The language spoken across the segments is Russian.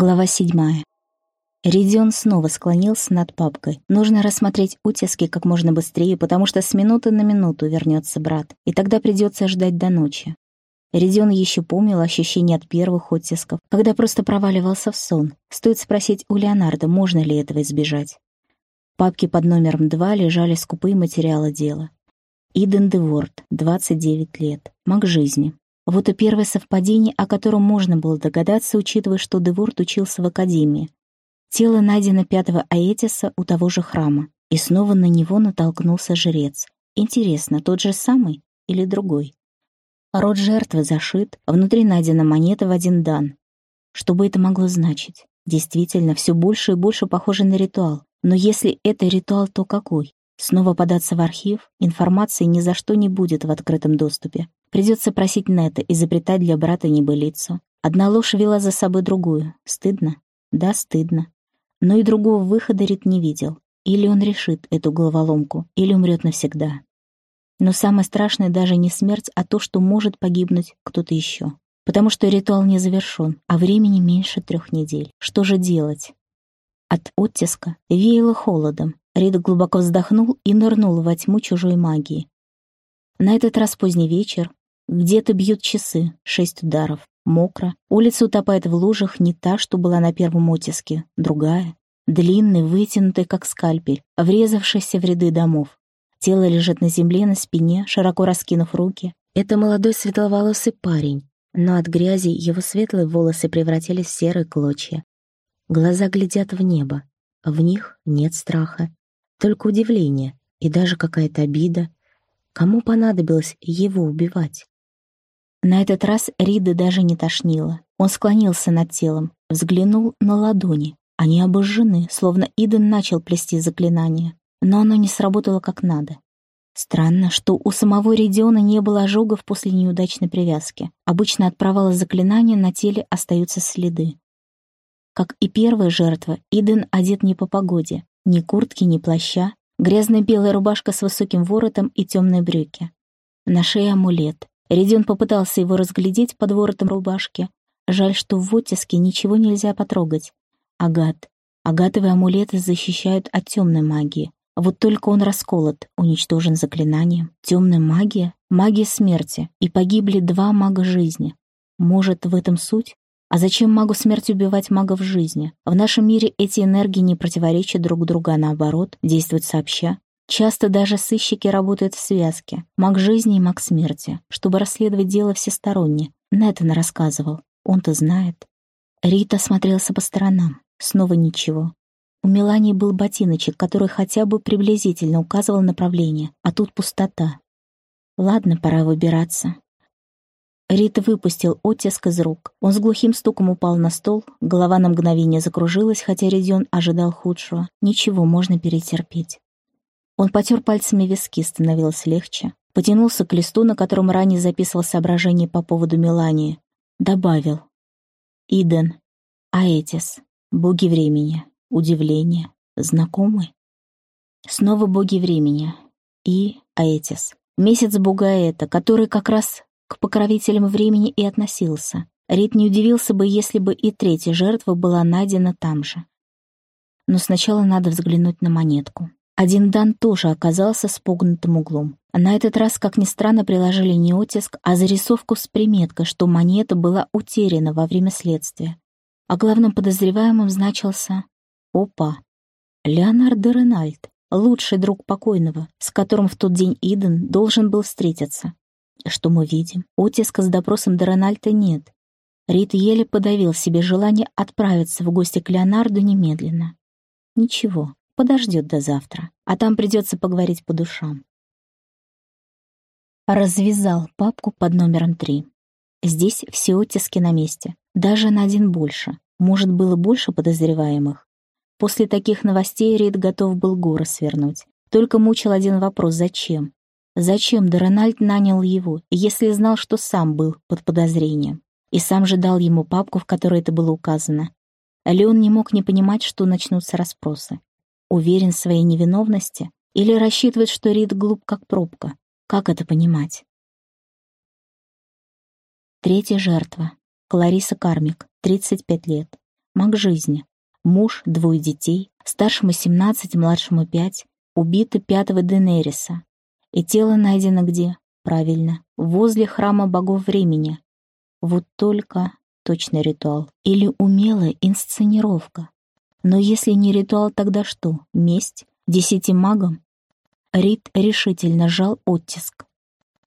Глава седьмая. Редион снова склонился над папкой. Нужно рассмотреть утиски как можно быстрее, потому что с минуты на минуту вернется брат, и тогда придется ждать до ночи. Редион еще помнил ощущение от первых оттисков, когда просто проваливался в сон. Стоит спросить у Леонардо, можно ли этого избежать. В папке под номером два лежали скупые материалы дела. Иден Деворд, 29 лет, маг жизни, вот и первое совпадение, о котором можно было догадаться, учитывая, что Деворт учился в академии. Тело найдено пятого Аэтиса у того же храма, и снова на него натолкнулся жрец. Интересно, тот же самый или другой? Рот жертвы зашит, внутри найдена монета в один дан. Что бы это могло значить? Действительно, все больше и больше похоже на ритуал. Но если это ритуал, то какой? Снова податься в архив? Информации ни за что не будет в открытом доступе. Придется просить Нета изобретать для брата небылицу. Одна ложь вела за собой другую. Стыдно? Да, стыдно. Но и другого выхода Рит не видел. Или он решит эту головоломку, или умрет навсегда. Но самое страшное даже не смерть, а то, что может погибнуть кто-то еще. Потому что ритуал не завершен, а времени меньше трех недель. Что же делать? От оттиска веяло холодом. Рид глубоко вздохнул и нырнул во тьму чужой магии. На этот раз поздний вечер, где-то бьют часы, шесть ударов. Мокро. Улица утопает в лужах не та, что была на первом оттиске, другая. Длинный, вытянутый, как скальпель, врезавшийся в ряды домов. Тело лежит на земле, на спине, широко раскинув руки. Это молодой светловолосый парень, но от грязи его светлые волосы превратились в серые клочья. Глаза глядят в небо. В них нет страха, только удивление и даже какая-то обида. Кому понадобилось его убивать? На этот раз Рида даже не тошнило. Он склонился над телом, взглянул на ладони. Они обожжены, словно Иден начал плести заклинание. Но оно не сработало как надо. Странно, что у самого Ридиона не было ожогов после неудачной привязки. Обычно от провала заклинания на теле остаются следы. Как и первая жертва, Иден одет не по погоде. Ни куртки, ни плаща. Грязная белая рубашка с высоким воротом и темные брюки. На шее амулет. Редион попытался его разглядеть под воротом рубашки. Жаль, что в оттиске ничего нельзя потрогать. Агат. Агатовые амулеты защищают от темной магии. Вот только он расколот, уничтожен заклинанием. Темная магия — магия смерти, и погибли два мага жизни. Может, в этом суть? А зачем магу смерти убивать мага в жизни? В нашем мире эти энергии не противоречат друг другу, а наоборот, действуют сообща. Часто даже сыщики работают в связке. Маг жизни и маг смерти, чтобы расследовать дело всесторонне. Нэтан рассказывал. Он-то знает. Рита смотрелся по сторонам. Снова ничего. У Мелании был ботиночек, который хотя бы приблизительно указывал направление, а тут пустота. Ладно, пора выбираться. Рита выпустил оттиск из рук. Он с глухим стуком упал на стол, голова на мгновение закружилась, хотя Редион ожидал худшего. Ничего, можно перетерпеть. Он потер пальцами виски, становилось легче. Потянулся к листу, на котором ранее записывал соображения по поводу Мелании. Добавил. Иден. Аэтис. Боги времени. Удивление. Знакомый? Снова боги времени. И Аэтис. Месяц бога это, который как раз к покровителям времени и относился. Рид не удивился бы, если бы и третья жертва была найдена там же. Но сначала надо взглянуть на монетку. Один дан тоже оказался с погнутым углом. На этот раз, как ни странно, приложили не оттиск, а зарисовку с приметкой, что монета была утеряна во время следствия. А главным подозреваемым значился... Опа! Леонард де Ренальд, лучший друг покойного, с которым в тот день Иден должен был встретиться. Что мы видим? Оттиска с допросом де Ренальда нет. Рид еле подавил себе желание отправиться в гости к Леонарду немедленно. Ничего, подождет до завтра, а там придется поговорить по душам. Развязал папку под номером три. Здесь все оттиски на месте, даже на один больше. Может, было больше подозреваемых? После таких новостей Рид готов был горы свернуть. Только мучил один вопрос — зачем? Зачем Дорональд нанял его, если знал, что сам был под подозрением? И сам же дал ему папку, в которой это было указано. Леон не мог не понимать, что начнутся расспросы. Уверен в своей невиновности? Или рассчитывает, что Рид глуп, как пробка? Как это понимать? Третья жертва. Клариса Кармик, 35 лет. маг жизни. Муж, двое детей, старшему 17, младшему 5, убиты пятого Денериса. И тело найдено где? Правильно, возле храма богов времени. Вот только точно ритуал. Или умелая инсценировка. Но если не ритуал, тогда что? Месть? Десяти магам? Рид решительно жал оттиск.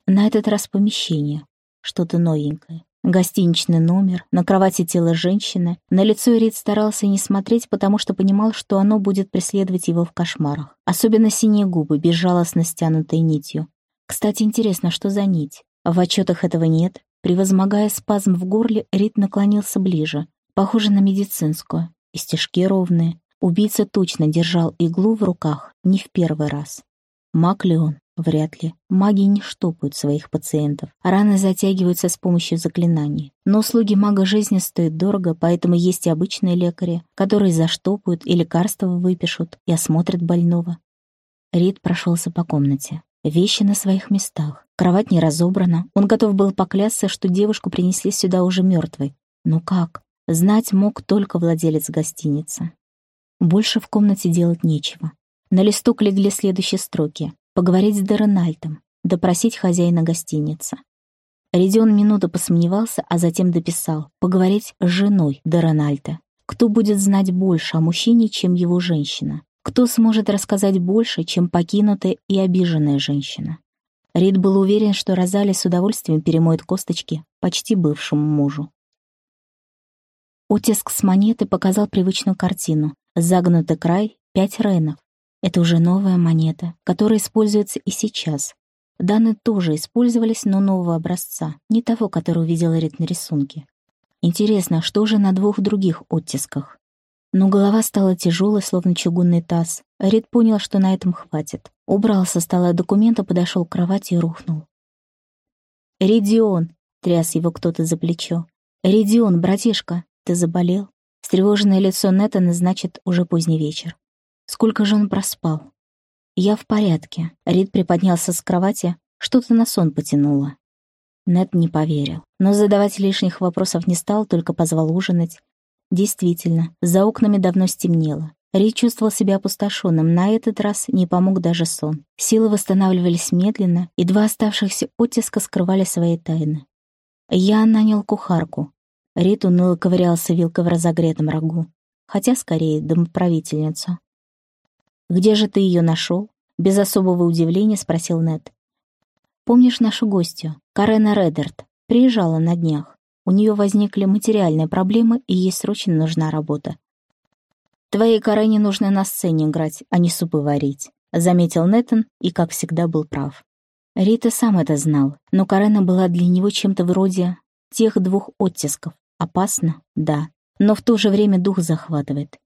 На этот раз помещение. Что-то новенькое. Гостиничный номер, на кровати тело женщины. На лицо Рид старался не смотреть, потому что понимал, что оно будет преследовать его в кошмарах. Особенно синие губы, безжалостно стянутой нитью. Кстати, интересно, что за нить? В отчетах этого нет. Превозмогая спазм в горле, Рид наклонился ближе. Похоже на медицинскую. И стежки ровные. Убийца точно держал иглу в руках, не в первый раз. Маг ли он? Вряд ли. Маги не штопают своих пациентов. Раны затягиваются с помощью заклинаний. Но услуги мага жизни стоят дорого, поэтому есть и обычные лекари, которые заштопают и лекарства выпишут, и осмотрят больного. Рид прошелся по комнате. Вещи на своих местах. Кровать не разобрана. Он готов был поклясться, что девушку принесли сюда уже мертвой. Но как? Знать мог только владелец гостиницы. Больше в комнате делать нечего. На листок легли следующие строки поговорить с Дерональдом, допросить хозяина гостиницы. Редион минуту посомневался, а затем дописал поговорить с женой Дерональда. Кто будет знать больше о мужчине, чем его женщина? Кто сможет рассказать больше, чем покинутая и обиженная женщина? Рид был уверен, что Розали с удовольствием перемоет косточки почти бывшему мужу. Оттиск с монеты показал привычную картину. Загнутый край — пять ренов, это уже новая монета, которая используется и сейчас. Данные тоже использовались, но нового образца, не того, который увидел Рит на рисунке. Интересно, что же на двух других оттисках? Но голова стала тяжелой, словно чугунный таз. Рид понял, что на этом хватит. Убрал со стола документа, подошел к кровати и рухнул. «Ридион!» — тряс его кто-то за плечо. «Ридион, братишка, ты заболел?» Встревоженное лицо Нетана значит уже поздний вечер. Сколько же он проспал? Я в порядке. Рид приподнялся с кровати, что-то на сон потянуло. Нед не поверил, но задавать лишних вопросов не стал, только позвал ужинать. Действительно, за окнами давно стемнело. Рид чувствовал себя опустошенным, на этот раз не помог даже сон. Силы восстанавливались медленно, и два оставшихся оттиска скрывали свои тайны. Я нанял кухарку. Рид уныло ковырялся вилкой в разогретом рагу, хотя скорее домоправительницу. «Где же ты ее нашел?» Без особого удивления спросил Нед. «Помнишь нашу гостью, Карена Редерт? Приезжала на днях. У нее возникли материальные проблемы, и ей срочно нужна работа. «Твоей Карене нужно на сцене играть, а не супы варить», заметил Нэтан и, как всегда, был прав. Рита сам это знал, но Карена была для него чем-то вроде тех двух оттисков. Опасно, да, но в то же время дух захватывает.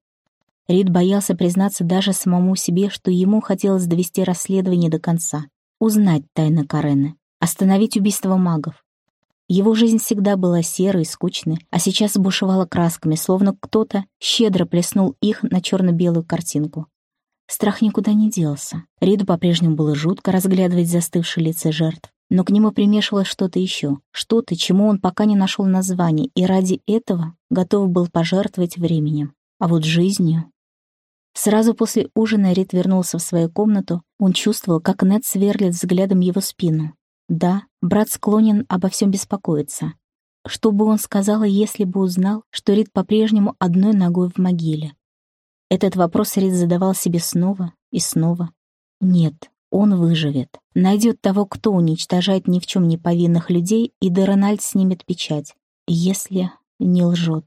Рид боялся признаться даже самому себе, что ему хотелось довести расследование до конца, узнать тайны Карены, остановить убийство магов. Его жизнь всегда была серой и скучной, а сейчас бушевала красками, словно кто-то щедро плеснул их на черно-белую картинку. Страх никуда не делся. Риду по-прежнему было жутко разглядывать застывшие лица жертв, но к нему примешивалось что-то еще, что-то, чему он пока не нашел названия, и ради этого готов был пожертвовать временем. А вот жизнью... Сразу после ужина Рид вернулся в свою комнату. Он чувствовал, как Нед сверлит взглядом его спину. Да, брат склонен обо всем беспокоиться. Что бы он сказал, если бы узнал, что Рид по-прежнему одной ногой в могиле? Этот вопрос Рид задавал себе снова и снова. Нет, он выживет. Найдет того, кто уничтожает ни в чем не повинных людей, и Дерональд снимет печать. Если не лжет.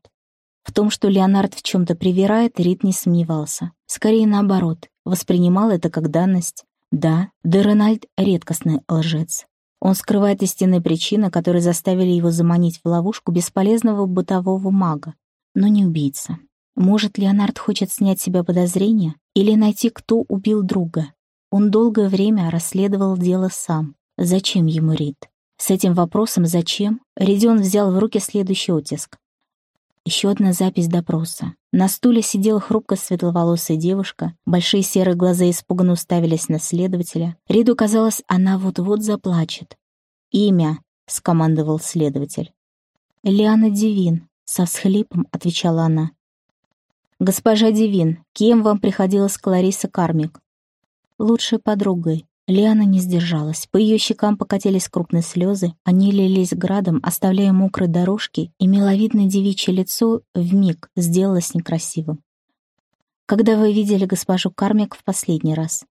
В том, что Леонард в чем-то привирает, Рид не сомневался. Скорее наоборот, воспринимал это как данность. Да, Дерональд — редкостный лжец. Он скрывает истинные причины, которые заставили его заманить в ловушку бесполезного бытового мага, но не убийца. Может, Леонард хочет снять с себя подозрения или найти, кто убил друга? Он долгое время расследовал дело сам. Зачем ему Рид? С этим вопросом «зачем?» Ридион взял в руки следующий оттиск. Еще одна запись допроса. На стуле сидела хрупкая светловолосая девушка, большие серые глаза испуганно уставились на следователя. Риду казалось, она вот-вот заплачет. «Имя», — скомандовал следователь. «Лиана Дивин», — со всхлипом отвечала она. «Госпожа Девин, кем вам приходилась Клариса Кармик?» «Лучшей подругой». Лиана не сдержалась. По ее щекам покатились крупные слезы, они лились градом, оставляя мокрые дорожки, и миловидное девичье лицо вмиг сделалось некрасивым. «Когда вы видели госпожу Кармик в последний раз?»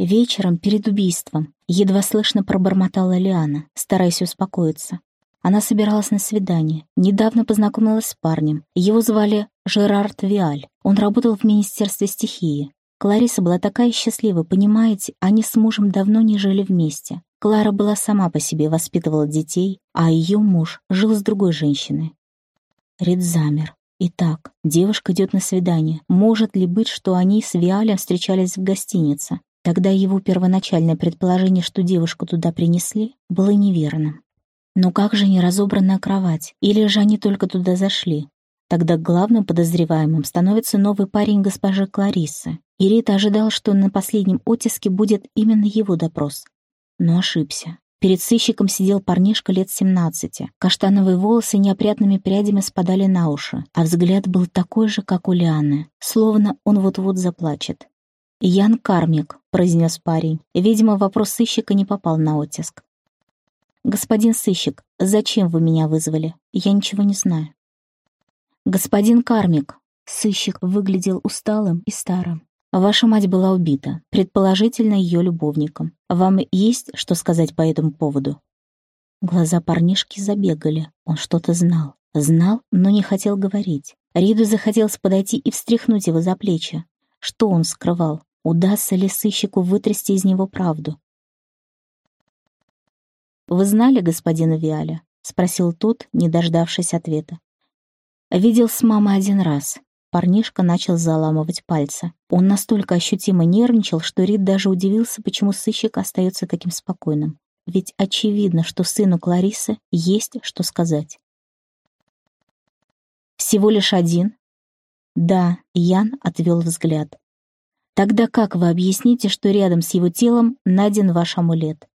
Вечером перед убийством едва слышно пробормотала Лиана, стараясь успокоиться. Она собиралась на свидание, недавно познакомилась с парнем. Его звали Жерард Виаль. Он работал в Министерстве стихии. Клариса была такая счастлива, понимаете, они с мужем давно не жили вместе. Клара была сама по себе, воспитывала детей, а ее муж жил с другой женщиной. Рид замер. Итак, девушка идет на свидание. Может ли быть, что они с Виалем встречались в гостинице? Тогда его первоначальное предположение, что девушку туда принесли, было неверным. Но как же неразобранная кровать? Или же они только туда зашли? Тогда главным подозреваемым становится новый парень госпожи Кларисы. И Рита ожидал, что на последнем оттиске будет именно его допрос. Но ошибся. Перед сыщиком сидел парнишка лет 17. Каштановые волосы неопрятными прядями спадали на уши, а взгляд был такой же, как у Лианы, словно он вот-вот заплачет. «Ян Кармик», — произнес парень. Видимо, вопрос сыщика не попал на оттиск. «Господин сыщик, зачем вы меня вызвали? Я ничего не знаю». «Господин Кармик», — сыщик выглядел усталым и старым. «Ваша мать была убита, предположительно, ее любовником. Вам есть что сказать по этому поводу?» Глаза парнишки забегали. Он что-то знал. Знал, но не хотел говорить. Риду захотелось подойти и встряхнуть его за плечи. Что он скрывал? Удастся ли сыщику вытрясти из него правду? «Вы знали господина Виаля?» — спросил тот, не дождавшись ответа. «Видел с мамой один раз». Парнишка начал заламывать пальцы. Он настолько ощутимо нервничал, что Рид даже удивился, почему сыщик остается таким спокойным. Ведь очевидно, что сыну Кларисы есть что сказать. «Всего лишь один?» «Да», — Ян отвел взгляд. Тогда как вы объясните, что рядом с его телом найден ваш амулет?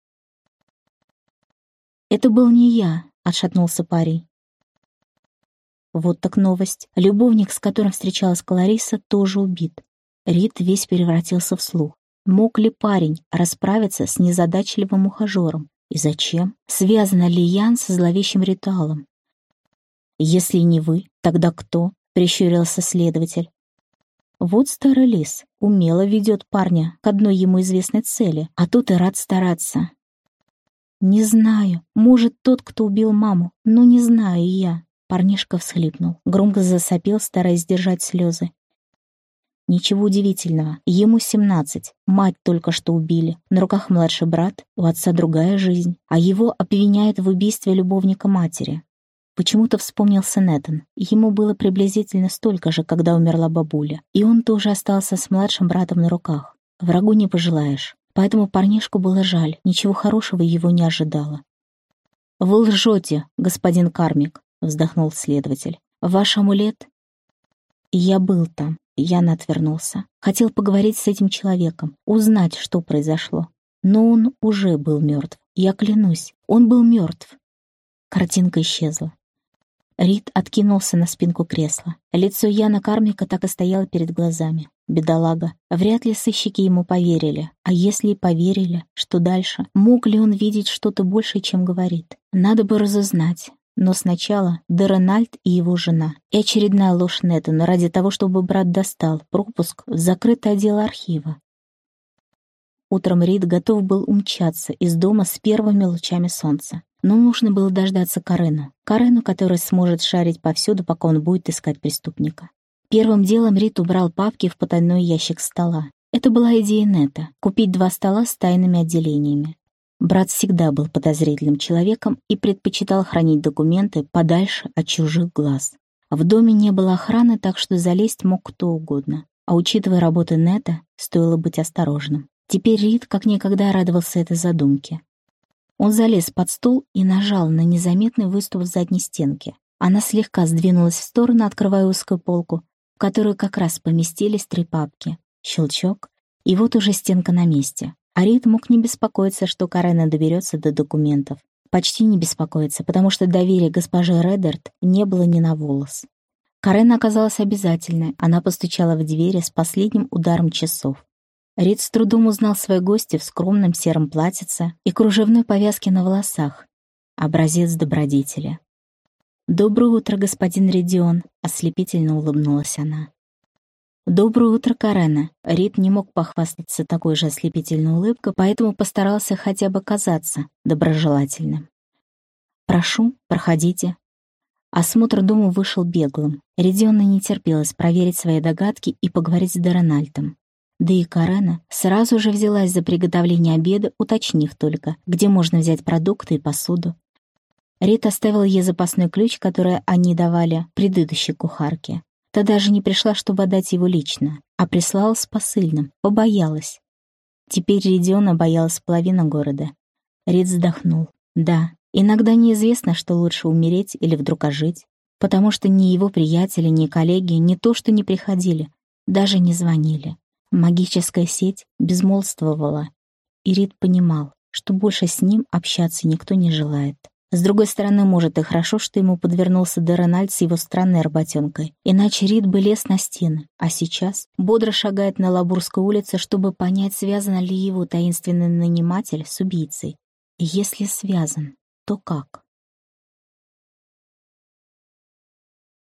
«Это был не я», — отшатнулся парень. Вот так новость. Любовник, с которым встречалась Клариса, тоже убит. Рид весь превратился в слух. Мог ли парень расправиться с незадачливым ухажером? И зачем? Связана ли Ян со зловещим ритуалом? «Если не вы, тогда кто?» — прищурился следователь. Вот старый лис умело ведет парня к одной ему известной цели, а тут и рад стараться. «Не знаю. Может, тот, кто убил маму, но не знаю я». Парнишка всхлипнул, громко засопел, стараясь сдержать слезы. Ничего удивительного. Ему семнадцать. Мать только что убили. На руках младший брат, у отца другая жизнь. А его обвиняют в убийстве любовника матери. Почему-то вспомнился Нэтан. Ему было приблизительно столько же, когда умерла бабуля. И он тоже остался с младшим братом на руках. Врагу не пожелаешь. Поэтому парнишку было жаль, ничего хорошего его не ожидало. «Вы лжете, господин Кармик», — вздохнул следователь. «Ваш амулет?» «Я был там», — Ян отвернулся. Хотел поговорить с этим человеком, узнать, что произошло. Но он уже был мертв. Я клянусь, он был мертв. Картинка исчезла. Рид откинулся на спинку кресла. Лицо Яна Кармика так и стояло перед глазами. Бедолага. Вряд ли сыщики ему поверили. А если и поверили, что дальше? Мог ли он видеть что-то большее, чем говорит? Надо бы разузнать. Но сначала Деренальд и его жена. И очередная ложь Неттона ради того, чтобы брат достал пропуск в закрытый отдел архива. Утром Рид готов был умчаться из дома с первыми лучами солнца. Но нужно было дождаться Карену. Карену, который сможет шарить повсюду, пока он будет искать преступника. Первым делом Рит убрал папки в потайной ящик стола. Это была идея Нета — купить два стола с тайными отделениями. Брат всегда был подозрительным человеком и предпочитал хранить документы подальше от чужих глаз. В доме не было охраны, так что залезть мог кто угодно. А учитывая работы Нета, стоило быть осторожным. Теперь Рид как никогда радовался этой задумке. Он залез под стол и нажал на незаметный выступ в задней стенке. Она слегка сдвинулась в сторону, открывая узкую полку, в которую как раз поместились три папки. Щелчок, и вот уже стенка на месте. Арит мог не беспокоиться, что Карена доберется до документов. Почти не беспокоиться, потому что доверия госпожи Редерт не было ни на волос. Карен оказалась обязательной, она постучала в двери с последним ударом часов. Рид с трудом узнал своей гости в скромном сером платьице и кружевной повязке на волосах. Образец добродетели. «Доброе утро, господин Редион», — ослепительно улыбнулась она. «Доброе утро, Карена». Рид не мог похвастаться такой же ослепительной улыбкой, поэтому постарался хотя бы казаться доброжелательным. «Прошу, проходите». Осмотр дома вышел беглым. Редионна не терпелось проверить свои догадки и поговорить с Дерональдом. Да и Карена сразу же взялась за приготовление обеда, уточнив только, где можно взять продукты и посуду. Рит оставил ей запасной ключ, который они давали предыдущей кухарке. Та даже не пришла, чтобы отдать его лично, а прислала с посыльным, побоялась. Теперь Ридиона боялась половина города. Рид вздохнул. Да, иногда неизвестно, что лучше умереть или вдруг ожить, потому что ни его приятели, ни коллеги не то что не приходили, даже не звонили. Магическая сеть безмолвствовала, и Рид понимал, что больше с ним общаться никто не желает. С другой стороны, может, и хорошо, что ему подвернулся Дерональд с его странной работенкой. Иначе Рид бы лез на стены, а сейчас бодро шагает на Лабурской улице, чтобы понять, связан ли его таинственный наниматель с убийцей. Если связан, то как?